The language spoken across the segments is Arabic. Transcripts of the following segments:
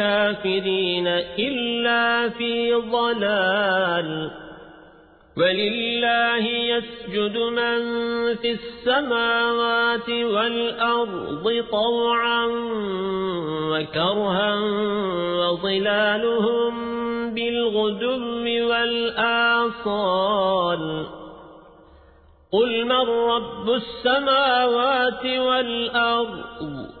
الكافرين إلا في ضلال. ولله يسجد من في السماوات والأرض طوعا وكرها وظلالهم بالغدم والآصال. قل من رب السماوات والأرض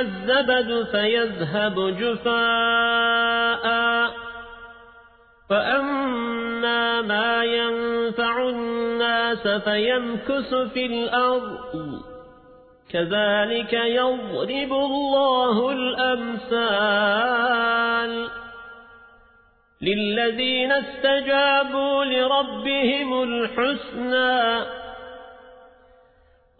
الزبد فيذهب جفاء. فأما ما ينفع الناس فيمكس في الأرض. كذلك يضرب الله الأمثال للذين استجابوا لربهم الحسنى.